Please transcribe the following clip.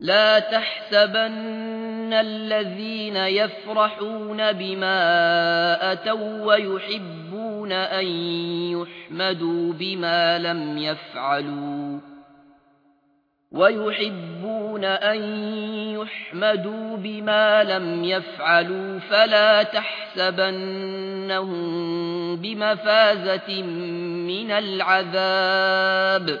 لا تحسبن الذين يفرحون بما أتوا ويحبون أن يحمدوا بما لم يفعلوا ويحبون أن يحمدوا بما لم يفعلوا فلا تحسبنهم بمفازة من العذاب